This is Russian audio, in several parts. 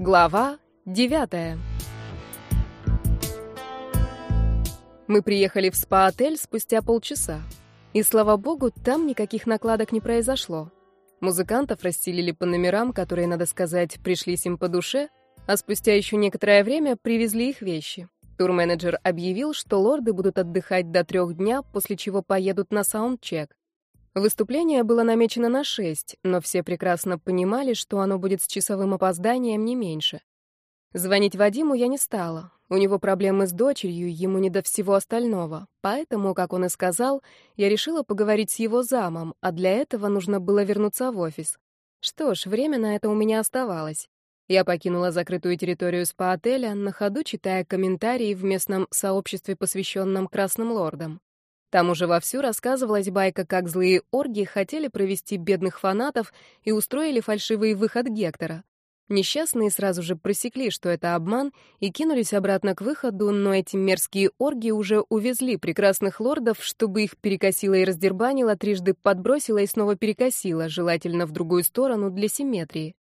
Глава девятая. Мы приехали в спа-отель спустя полчаса. И, слава богу, там никаких накладок не произошло. Музыкантов расселили по номерам, которые, надо сказать, пришлись им по душе, а спустя еще некоторое время привезли их вещи. Турменеджер объявил, что лорды будут отдыхать до трех дня, после чего поедут на саундчек. Выступление было намечено на шесть, но все прекрасно понимали, что оно будет с часовым опозданием не меньше. Звонить Вадиму я не стала. У него проблемы с дочерью, ему не до всего остального. Поэтому, как он и сказал, я решила поговорить с его замом, а для этого нужно было вернуться в офис. Что ж, время на это у меня оставалось. Я покинула закрытую территорию спа-отеля, на ходу читая комментарии в местном сообществе, посвященном Красным Лордам. Там уже вовсю рассказывалась байка, как злые орги хотели провести бедных фанатов и устроили фальшивый выход Гектора. Несчастные сразу же просекли, что это обман, и кинулись обратно к выходу, но эти мерзкие орги уже увезли прекрасных лордов, чтобы их перекосило и раздербанило, трижды подбросило и снова перекосило, желательно в другую сторону для симметрии.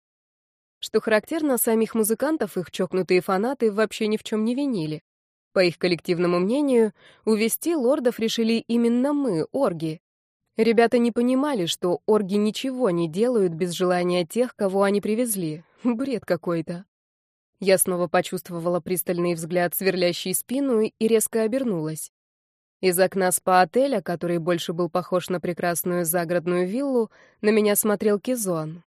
Что характерно, самих музыкантов их чокнутые фанаты вообще ни в чем не винили. По их коллективному мнению, увести лордов решили именно мы, орги. Ребята не понимали, что орги ничего не делают без желания тех, кого они привезли. Бред какой-то. Я снова почувствовала пристальный взгляд, сверлящий спину, и резко обернулась. Из окна спа-отеля, который больше был похож на прекрасную загородную виллу, на меня смотрел Кизон.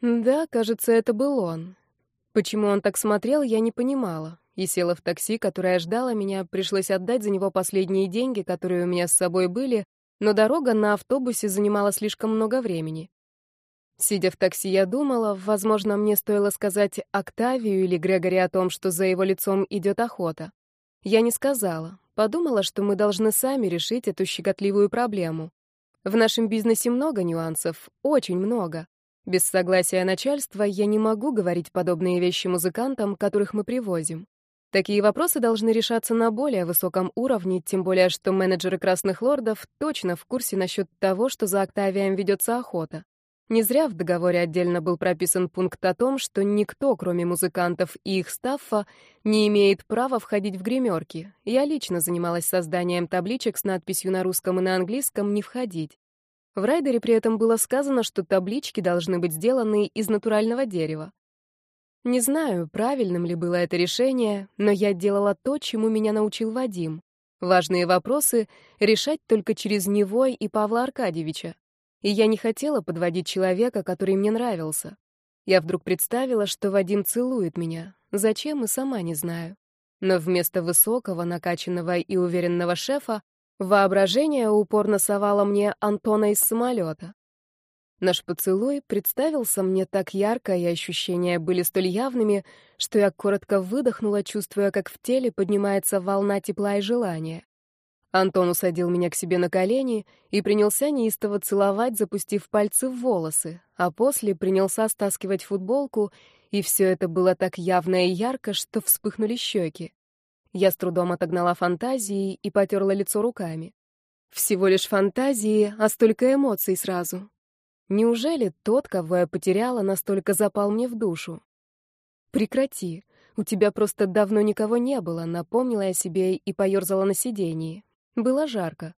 Да, кажется, это был он. Почему он так смотрел, я не понимала и села в такси, которое ждало меня, пришлось отдать за него последние деньги, которые у меня с собой были, но дорога на автобусе занимала слишком много времени. Сидя в такси, я думала, возможно, мне стоило сказать Октавию или Грегори о том, что за его лицом идет охота. Я не сказала. Подумала, что мы должны сами решить эту щекотливую проблему. В нашем бизнесе много нюансов, очень много. Без согласия начальства я не могу говорить подобные вещи музыкантам, которых мы привозим. Такие вопросы должны решаться на более высоком уровне, тем более что менеджеры Красных Лордов точно в курсе насчет того, что за Октавием ведется охота. Не зря в договоре отдельно был прописан пункт о том, что никто, кроме музыкантов и их стаффа, не имеет права входить в гримерки. Я лично занималась созданием табличек с надписью на русском и на английском «Не входить». В райдере при этом было сказано, что таблички должны быть сделаны из натурального дерева. Не знаю, правильным ли было это решение, но я делала то, чему меня научил Вадим. Важные вопросы решать только через него и Павла Аркадьевича. И я не хотела подводить человека, который мне нравился. Я вдруг представила, что Вадим целует меня. Зачем, и сама не знаю. Но вместо высокого, накачанного и уверенного шефа воображение упорно совало мне Антона из самолета. Наш поцелуй представился мне так ярко, и ощущения были столь явными, что я коротко выдохнула, чувствуя, как в теле поднимается волна тепла и желания. Антон усадил меня к себе на колени и принялся неистово целовать, запустив пальцы в волосы, а после принялся стаскивать футболку, и все это было так явно и ярко, что вспыхнули щеки. Я с трудом отогнала фантазии и потерла лицо руками. Всего лишь фантазии, а столько эмоций сразу. Неужели тот, кого я потеряла, настолько запал мне в душу? Прекрати. У тебя просто давно никого не было, напомнила я себе и поерзала на сиденье. Было жарко.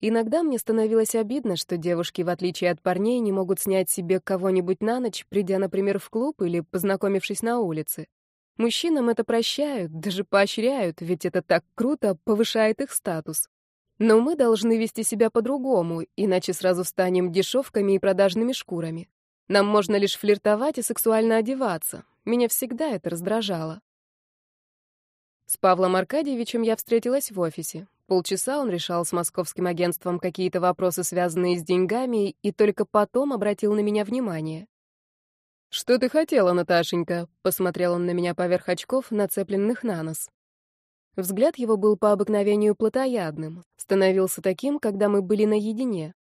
Иногда мне становилось обидно, что девушки, в отличие от парней, не могут снять себе кого-нибудь на ночь, придя, например, в клуб или познакомившись на улице. Мужчинам это прощают, даже поощряют, ведь это так круто, повышает их статус. Но мы должны вести себя по-другому, иначе сразу станем дешевками и продажными шкурами. Нам можно лишь флиртовать и сексуально одеваться. Меня всегда это раздражало. С Павлом Аркадьевичем я встретилась в офисе. Полчаса он решал с московским агентством какие-то вопросы, связанные с деньгами, и только потом обратил на меня внимание. «Что ты хотела, Наташенька?» — посмотрел он на меня поверх очков, нацепленных на нос. Взгляд его был по обыкновению плотоядным, становился таким, когда мы были наедине.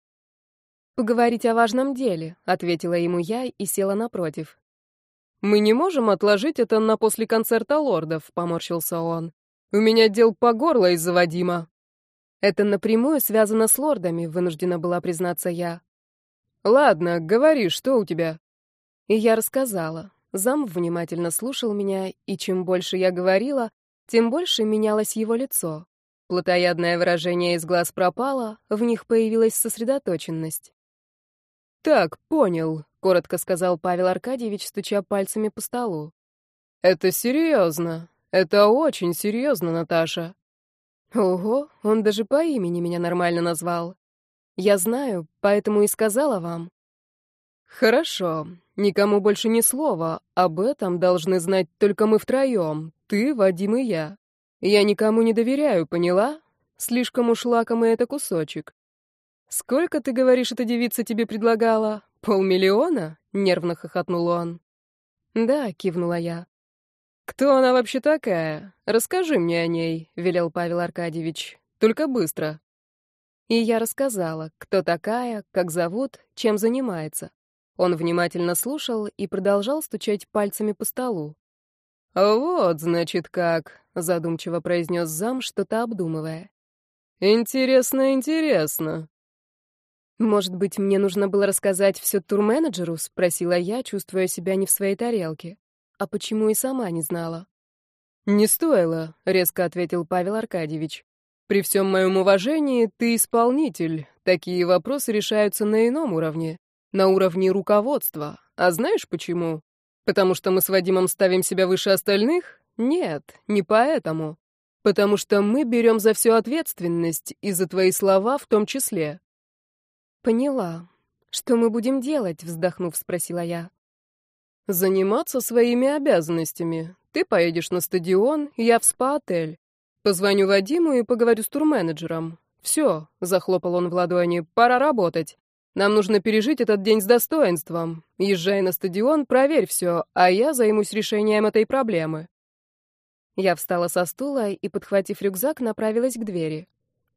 «Поговорить о важном деле», — ответила ему я и села напротив. «Мы не можем отложить это на после концерта лордов», — поморщился он. «У меня дел по горло из-за Вадима». «Это напрямую связано с лордами», — вынуждена была признаться я. «Ладно, говори, что у тебя?» И я рассказала. Зам внимательно слушал меня, и чем больше я говорила, тем больше менялось его лицо. Плотоядное выражение из глаз пропало, в них появилась сосредоточенность. «Так, понял», — коротко сказал Павел Аркадьевич, стуча пальцами по столу. «Это серьезно. Это очень серьезно, Наташа». Ого, он даже по имени меня нормально назвал. Я знаю, поэтому и сказала вам. Хорошо, никому больше ни слова. Об этом должны знать только мы втроем, ты, Вадим и я. Я никому не доверяю, поняла? Слишком уж лакомый это кусочек. Сколько, ты говоришь, эта девица тебе предлагала? Полмиллиона? Нервно хохотнул он. Да, кивнула я. Кто она вообще такая? Расскажи мне о ней, велел Павел Аркадьевич. Только быстро. И я рассказала, кто такая, как зовут, чем занимается. Он внимательно слушал и продолжал стучать пальцами по столу. «Вот, значит, как», — задумчиво произнес зам, что-то обдумывая. «Интересно, интересно». «Может быть, мне нужно было рассказать все турменеджеру?» — спросила я, чувствуя себя не в своей тарелке. «А почему и сама не знала?» «Не стоило», — резко ответил Павел Аркадьевич. «При всем моем уважении ты исполнитель. Такие вопросы решаются на ином уровне, на уровне руководства. А знаешь почему? Потому что мы с Вадимом ставим себя выше остальных? Нет, не поэтому. Потому что мы берем за всю ответственность, и за твои слова в том числе. Поняла. Что мы будем делать, вздохнув, спросила я. Заниматься своими обязанностями. Ты поедешь на стадион, я в спа-отель. Позвоню Вадиму и поговорю с турменеджером. Все, захлопал он в ладони, пора работать. Нам нужно пережить этот день с достоинством. Езжай на стадион, проверь все, а я займусь решением этой проблемы». Я встала со стула и, подхватив рюкзак, направилась к двери.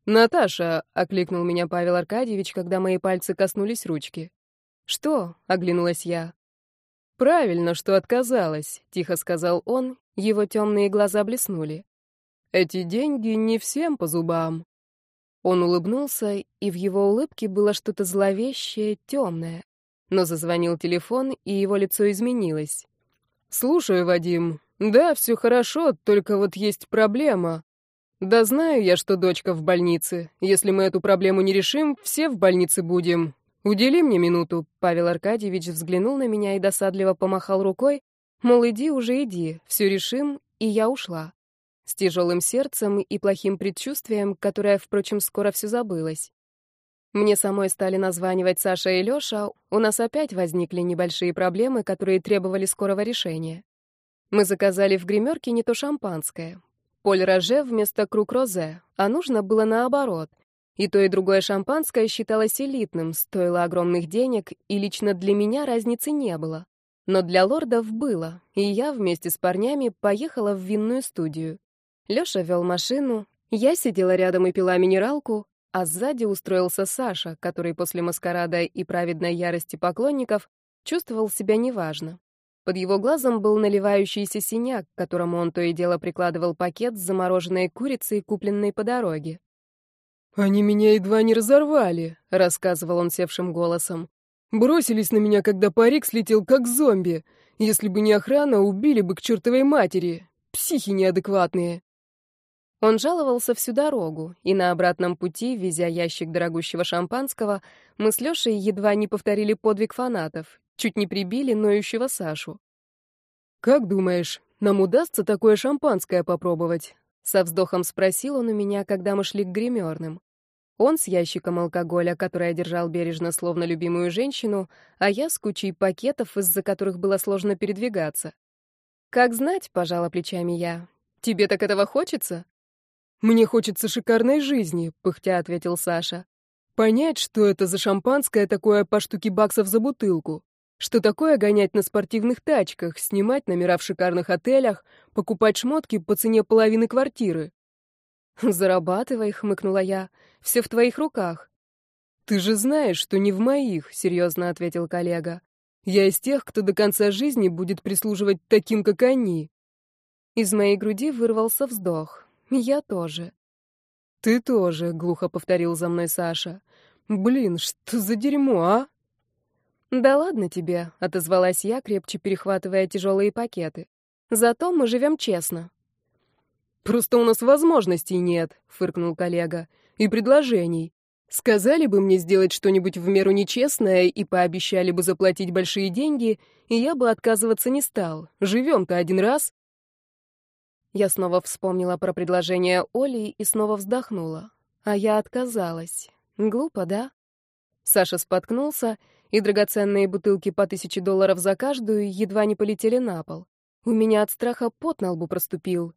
«Наташа!» — окликнул меня Павел Аркадьевич, когда мои пальцы коснулись ручки. «Что?» — оглянулась я. «Правильно, что отказалась», — тихо сказал он, его темные глаза блеснули. «Эти деньги не всем по зубам. Он улыбнулся, и в его улыбке было что-то зловещее, темное. Но зазвонил телефон, и его лицо изменилось. «Слушаю, Вадим. Да, все хорошо, только вот есть проблема. Да знаю я, что дочка в больнице. Если мы эту проблему не решим, все в больнице будем. Удели мне минуту». Павел Аркадьевич взглянул на меня и досадливо помахал рукой, мол, иди уже иди, все решим, и я ушла с тяжелым сердцем и плохим предчувствием, которое, впрочем, скоро все забылось. Мне самой стали названивать Саша и Лёша, у нас опять возникли небольшие проблемы, которые требовали скорого решения. Мы заказали в гримерке не то шампанское. Поль Роже вместо круг розе, а нужно было наоборот. И то, и другое шампанское считалось элитным, стоило огромных денег, и лично для меня разницы не было. Но для лордов было, и я вместе с парнями поехала в винную студию. Лёша вел машину, я сидела рядом и пила минералку, а сзади устроился Саша, который после маскарада и праведной ярости поклонников чувствовал себя неважно. Под его глазом был наливающийся синяк, к которому он то и дело прикладывал пакет с замороженной курицей, купленной по дороге. «Они меня едва не разорвали», — рассказывал он севшим голосом. «Бросились на меня, когда парик слетел, как зомби. Если бы не охрана, убили бы к чертовой матери. Психи неадекватные». Он жаловался всю дорогу, и на обратном пути, везя ящик дорогущего шампанского, мы с Лешей едва не повторили подвиг фанатов, чуть не прибили ноющего Сашу. «Как думаешь, нам удастся такое шампанское попробовать?» Со вздохом спросил он у меня, когда мы шли к гримерным. Он с ящиком алкоголя, который одержал бережно, словно любимую женщину, а я с кучей пакетов, из-за которых было сложно передвигаться. «Как знать», — пожала плечами я. «Тебе так этого хочется?» «Мне хочется шикарной жизни», — пыхтя ответил Саша. «Понять, что это за шампанское такое по штуке баксов за бутылку. Что такое гонять на спортивных тачках, снимать номера в шикарных отелях, покупать шмотки по цене половины квартиры?» «Зарабатывай», — хмыкнула я. «Все в твоих руках». «Ты же знаешь, что не в моих», — серьезно ответил коллега. «Я из тех, кто до конца жизни будет прислуживать таким, как они». Из моей груди вырвался вздох. Я тоже. Ты тоже, глухо повторил за мной Саша. Блин, что за дерьмо, а? «Да ладно тебе», — отозвалась я, крепче перехватывая тяжелые пакеты. «Зато мы живем честно». «Просто у нас возможностей нет», — фыркнул коллега. «И предложений. Сказали бы мне сделать что-нибудь в меру нечестное и пообещали бы заплатить большие деньги, и я бы отказываться не стал. Живем-то один раз». Я снова вспомнила про предложение Оли и снова вздохнула. А я отказалась. Глупо, да? Саша споткнулся, и драгоценные бутылки по тысяче долларов за каждую едва не полетели на пол. У меня от страха пот на лбу проступил.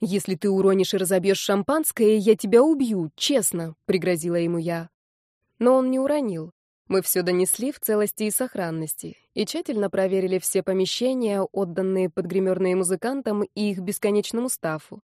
«Если ты уронишь и разобьешь шампанское, я тебя убью, честно», — пригрозила ему я. Но он не уронил. Мы все донесли в целости и сохранности и тщательно проверили все помещения, отданные под гримерные музыкантам и их бесконечному стафу.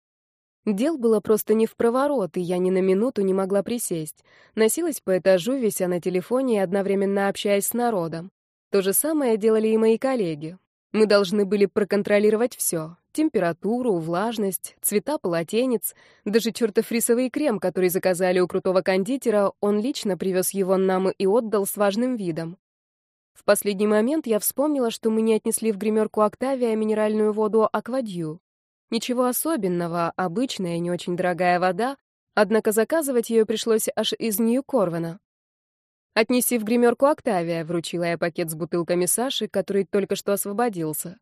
Дел было просто не в проворот, и я ни на минуту не могла присесть. Носилась по этажу, вися на телефоне и одновременно общаясь с народом. То же самое делали и мои коллеги. Мы должны были проконтролировать все. Температуру, влажность, цвета полотенец, даже чертов рисовый крем, который заказали у крутого кондитера, он лично привез его нам и отдал с важным видом. В последний момент я вспомнила, что мы не отнесли в гримерку Октавия минеральную воду Аквадью. Ничего особенного, обычная, не очень дорогая вода, однако заказывать ее пришлось аж из Нью-Корвана. «Отнеси в гримерку Октавия», — вручила я пакет с бутылками Саши, который только что освободился.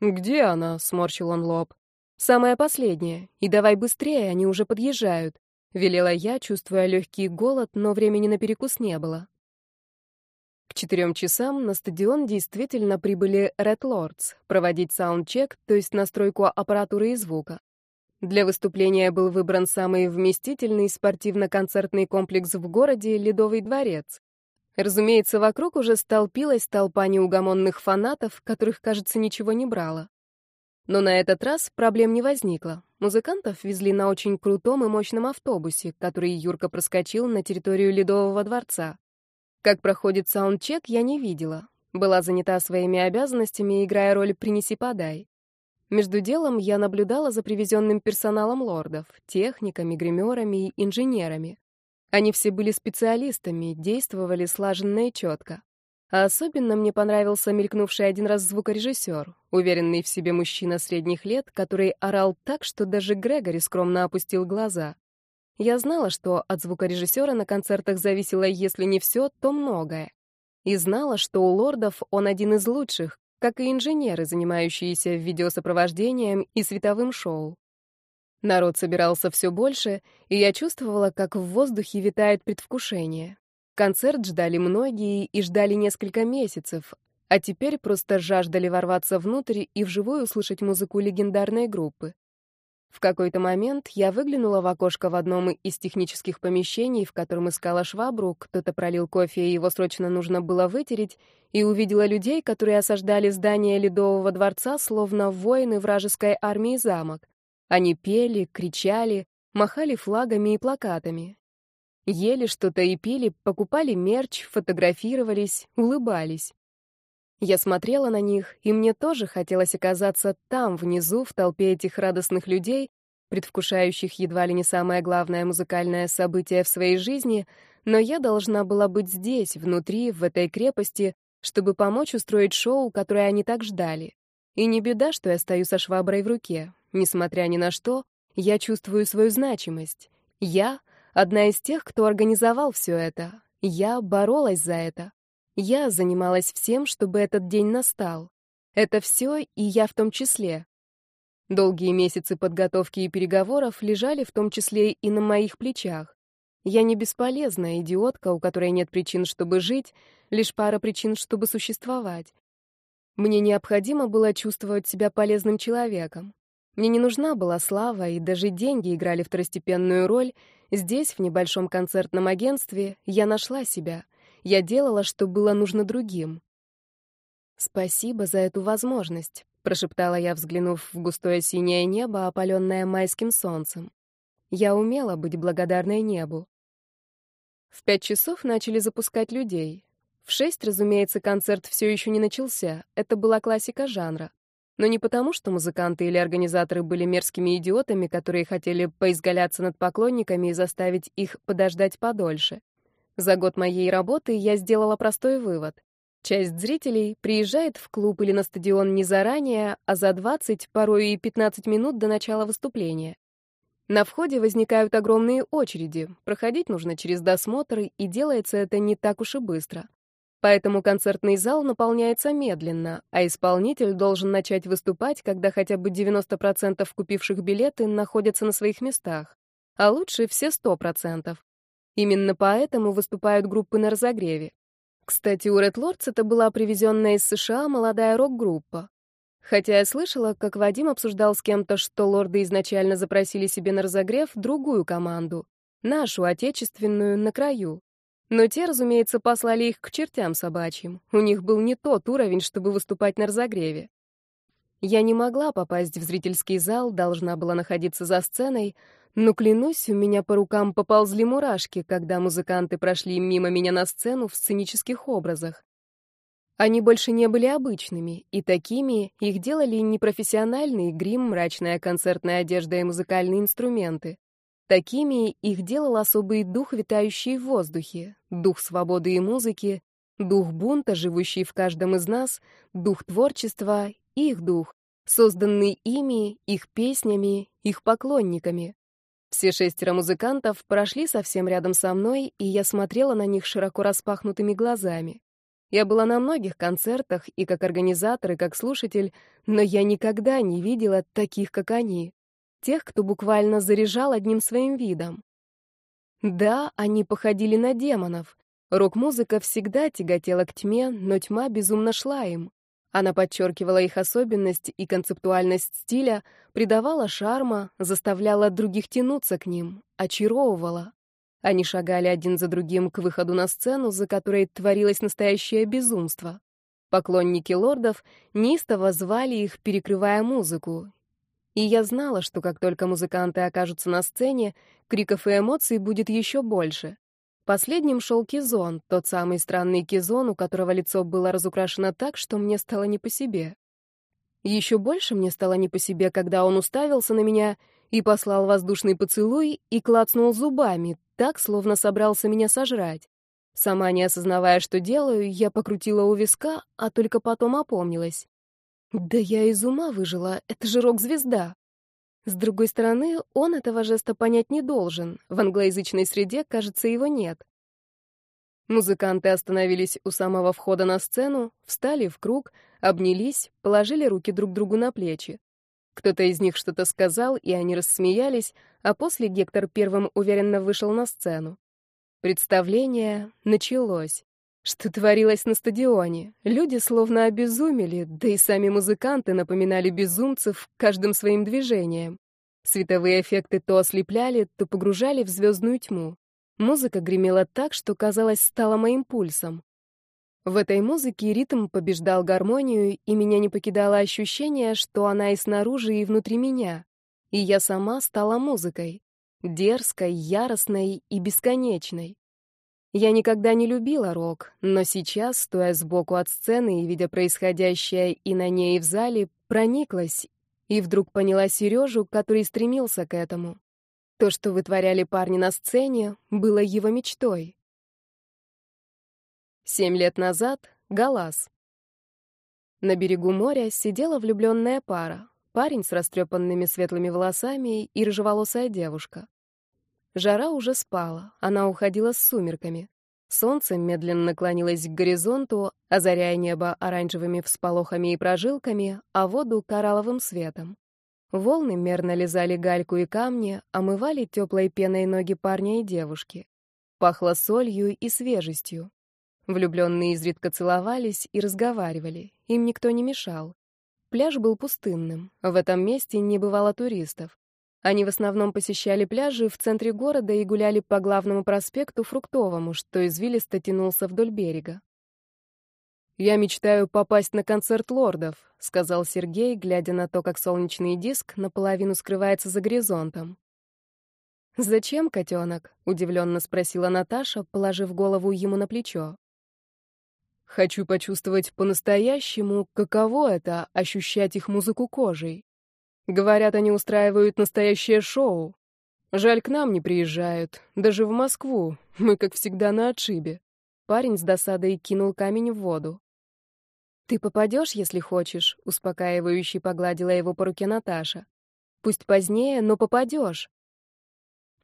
«Где она?» — сморщил он лоб. «Самая последняя. И давай быстрее, они уже подъезжают», — велела я, чувствуя легкий голод, но времени на перекус не было. К четырем часам на стадион действительно прибыли Red Lords проводить саундчек, то есть настройку аппаратуры и звука. Для выступления был выбран самый вместительный спортивно-концертный комплекс в городе — Ледовый дворец. Разумеется, вокруг уже столпилась толпа неугомонных фанатов, которых, кажется, ничего не брало. Но на этот раз проблем не возникло. Музыкантов везли на очень крутом и мощном автобусе, который Юрка проскочил на территорию Ледового дворца. Как проходит саундчек, я не видела. Была занята своими обязанностями, играя роль «принеси-подай». Между делом я наблюдала за привезенным персоналом лордов, техниками, гримерами и инженерами. Они все были специалистами, действовали слаженно и четко. А особенно мне понравился мелькнувший один раз звукорежиссер, уверенный в себе мужчина средних лет, который орал так, что даже Грегори скромно опустил глаза. Я знала, что от звукорежиссера на концертах зависело, если не все, то многое. И знала, что у лордов он один из лучших, как и инженеры, занимающиеся видеосопровождением и световым шоу. Народ собирался все больше, и я чувствовала, как в воздухе витает предвкушение. Концерт ждали многие и ждали несколько месяцев, а теперь просто жаждали ворваться внутрь и вживую услышать музыку легендарной группы. В какой-то момент я выглянула в окошко в одном из технических помещений, в котором искала швабру, кто-то пролил кофе, и его срочно нужно было вытереть, и увидела людей, которые осаждали здание Ледового дворца, словно воины вражеской армии замок. Они пели, кричали, махали флагами и плакатами. Ели что-то и пили, покупали мерч, фотографировались, улыбались. Я смотрела на них, и мне тоже хотелось оказаться там, внизу, в толпе этих радостных людей, предвкушающих едва ли не самое главное музыкальное событие в своей жизни, но я должна была быть здесь, внутри, в этой крепости, чтобы помочь устроить шоу, которое они так ждали. И не беда, что я стою со шваброй в руке. Несмотря ни на что, я чувствую свою значимость. Я — одна из тех, кто организовал все это. Я боролась за это. Я занималась всем, чтобы этот день настал. Это все и я в том числе. Долгие месяцы подготовки и переговоров лежали в том числе и на моих плечах. Я не бесполезная идиотка, у которой нет причин, чтобы жить, лишь пара причин, чтобы существовать. Мне необходимо было чувствовать себя полезным человеком. Мне не нужна была слава, и даже деньги играли второстепенную роль. Здесь, в небольшом концертном агентстве, я нашла себя — я делала, что было нужно другим. «Спасибо за эту возможность», — прошептала я, взглянув в густое синее небо, опаленное майским солнцем. Я умела быть благодарной небу. В пять часов начали запускать людей. В шесть, разумеется, концерт все еще не начался. Это была классика жанра. Но не потому, что музыканты или организаторы были мерзкими идиотами, которые хотели поизгаляться над поклонниками и заставить их подождать подольше. За год моей работы я сделала простой вывод. Часть зрителей приезжает в клуб или на стадион не заранее, а за 20, порой и 15 минут до начала выступления. На входе возникают огромные очереди, проходить нужно через досмотр, и делается это не так уж и быстро. Поэтому концертный зал наполняется медленно, а исполнитель должен начать выступать, когда хотя бы 90% купивших билеты находятся на своих местах, а лучше все 100%. Именно поэтому выступают группы на разогреве. Кстати, у Red Lords это была привезенная из США молодая рок-группа. Хотя я слышала, как Вадим обсуждал с кем-то, что лорды изначально запросили себе на разогрев другую команду, нашу, отечественную, на краю. Но те, разумеется, послали их к чертям собачьим. У них был не тот уровень, чтобы выступать на разогреве. Я не могла попасть в зрительский зал, должна была находиться за сценой, но, клянусь, у меня по рукам поползли мурашки, когда музыканты прошли мимо меня на сцену в сценических образах. Они больше не были обычными, и такими их делали непрофессиональный грим, мрачная концертная одежда и музыкальные инструменты. Такими их делал особый дух, витающий в воздухе, дух свободы и музыки, дух бунта, живущий в каждом из нас, дух творчества, их дух, созданный ими, их песнями, их поклонниками. Все шестеро музыкантов прошли совсем рядом со мной, и я смотрела на них широко распахнутыми глазами. Я была на многих концертах и как организатор, и как слушатель, но я никогда не видела таких, как они тех, кто буквально заряжал одним своим видом. Да, они походили на демонов. Рок-музыка всегда тяготела к тьме, но тьма безумно шла им. Она подчеркивала их особенность и концептуальность стиля, придавала шарма, заставляла других тянуться к ним, очаровывала. Они шагали один за другим к выходу на сцену, за которой творилось настоящее безумство. Поклонники лордов неистово звали их, перекрывая музыку, и я знала, что как только музыканты окажутся на сцене, криков и эмоций будет еще больше. Последним шел Кизон, тот самый странный Кизон, у которого лицо было разукрашено так, что мне стало не по себе. Еще больше мне стало не по себе, когда он уставился на меня и послал воздушный поцелуй и клацнул зубами, так, словно собрался меня сожрать. Сама не осознавая, что делаю, я покрутила у виска, а только потом опомнилась. Да я из ума выжила, это же рок-звезда. С другой стороны, он этого жеста понять не должен. В англоязычной среде, кажется, его нет. Музыканты остановились у самого входа на сцену, встали в круг, обнялись, положили руки друг другу на плечи. Кто-то из них что-то сказал, и они рассмеялись, а после Гектор первым уверенно вышел на сцену. Представление началось. Что творилось на стадионе? Люди словно обезумели, да и сами музыканты напоминали безумцев каждым своим движением. Световые эффекты то ослепляли, то погружали в звездную тьму. Музыка гремела так, что, казалось, стала моим пульсом. В этой музыке ритм побеждал гармонию, и меня не покидало ощущение, что она и снаружи, и внутри меня. И я сама стала музыкой. Дерзкой, яростной и бесконечной. Я никогда не любила рок, но сейчас, стоя сбоку от сцены и видя происходящее и на ней, и в зале, прониклась и вдруг поняла Сережу, который стремился к этому. То, что вытворяли парни на сцене, было его мечтой. Семь лет назад — Галас. На берегу моря сидела влюбленная пара. Парень с растрепанными светлыми волосами и рыжеволосая девушка. Жара уже спала, она уходила с сумерками. Солнце медленно наклонилось к горизонту, озаряя небо оранжевыми всполохами и прожилками, а воду — коралловым светом. Волны мерно лизали гальку и камни, омывали теплой пеной ноги парня и девушки. Пахло солью и свежестью. Влюбленные изредка целовались и разговаривали, им никто не мешал. Пляж был пустынным, в этом месте не бывало туристов. Они в основном посещали пляжи в центре города и гуляли по главному проспекту Фруктовому, что извилисто тянулся вдоль берега. «Я мечтаю попасть на концерт лордов», — сказал Сергей, глядя на то, как солнечный диск наполовину скрывается за горизонтом. «Зачем, котенок?» — удивленно спросила Наташа, положив голову ему на плечо. «Хочу почувствовать по-настоящему, каково это — ощущать их музыку кожей. Говорят, они устраивают настоящее шоу. Жаль, к нам не приезжают. Даже в Москву. Мы, как всегда, на отшибе. Парень с досадой кинул камень в воду. «Ты попадешь, если хочешь», — успокаивающе погладила его по руке Наташа. «Пусть позднее, но попадешь».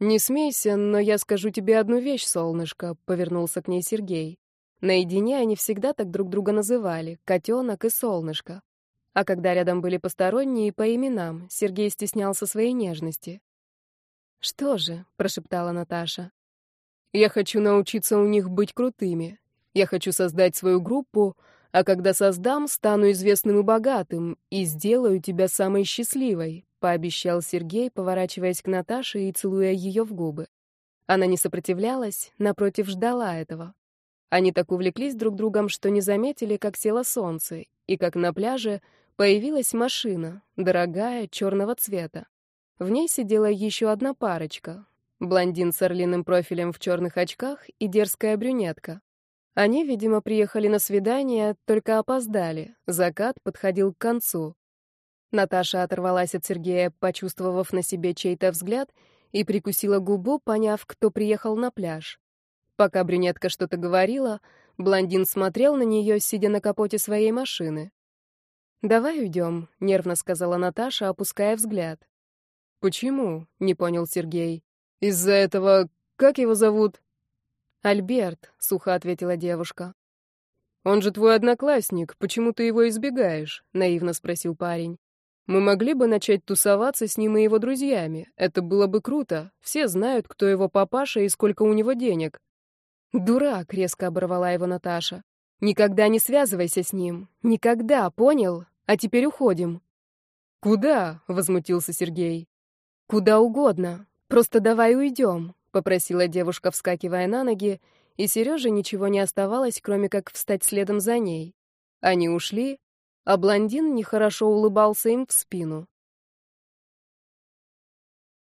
«Не смейся, но я скажу тебе одну вещь, солнышко», — повернулся к ней Сергей. Наедине они всегда так друг друга называли — котенок и солнышко. А когда рядом были посторонние по именам, Сергей стеснялся своей нежности. «Что же?» — прошептала Наташа. «Я хочу научиться у них быть крутыми. Я хочу создать свою группу, а когда создам, стану известным и богатым и сделаю тебя самой счастливой», — пообещал Сергей, поворачиваясь к Наташе и целуя ее в губы. Она не сопротивлялась, напротив, ждала этого. Они так увлеклись друг другом, что не заметили, как село солнце, и как на пляже появилась машина, дорогая, черного цвета. В ней сидела еще одна парочка — блондин с орлиным профилем в черных очках и дерзкая брюнетка. Они, видимо, приехали на свидание, только опоздали. Закат подходил к концу. Наташа оторвалась от Сергея, почувствовав на себе чей-то взгляд, и прикусила губу, поняв, кто приехал на пляж. Пока брюнетка что-то говорила, блондин смотрел на нее, сидя на капоте своей машины. «Давай уйдем», — нервно сказала Наташа, опуская взгляд. «Почему?» — не понял Сергей. «Из-за этого... Как его зовут?» «Альберт», — сухо ответила девушка. «Он же твой одноклассник, почему ты его избегаешь?» — наивно спросил парень. «Мы могли бы начать тусоваться с ним и его друзьями. Это было бы круто. Все знают, кто его папаша и сколько у него денег». «Дурак», — резко оборвала его Наташа. «Никогда не связывайся с ним. Никогда, понял? А теперь уходим». «Куда?» — возмутился Сергей. «Куда угодно. Просто давай уйдем попросила девушка, вскакивая на ноги, и Сереже ничего не оставалось, кроме как встать следом за ней. Они ушли, а блондин нехорошо улыбался им в спину.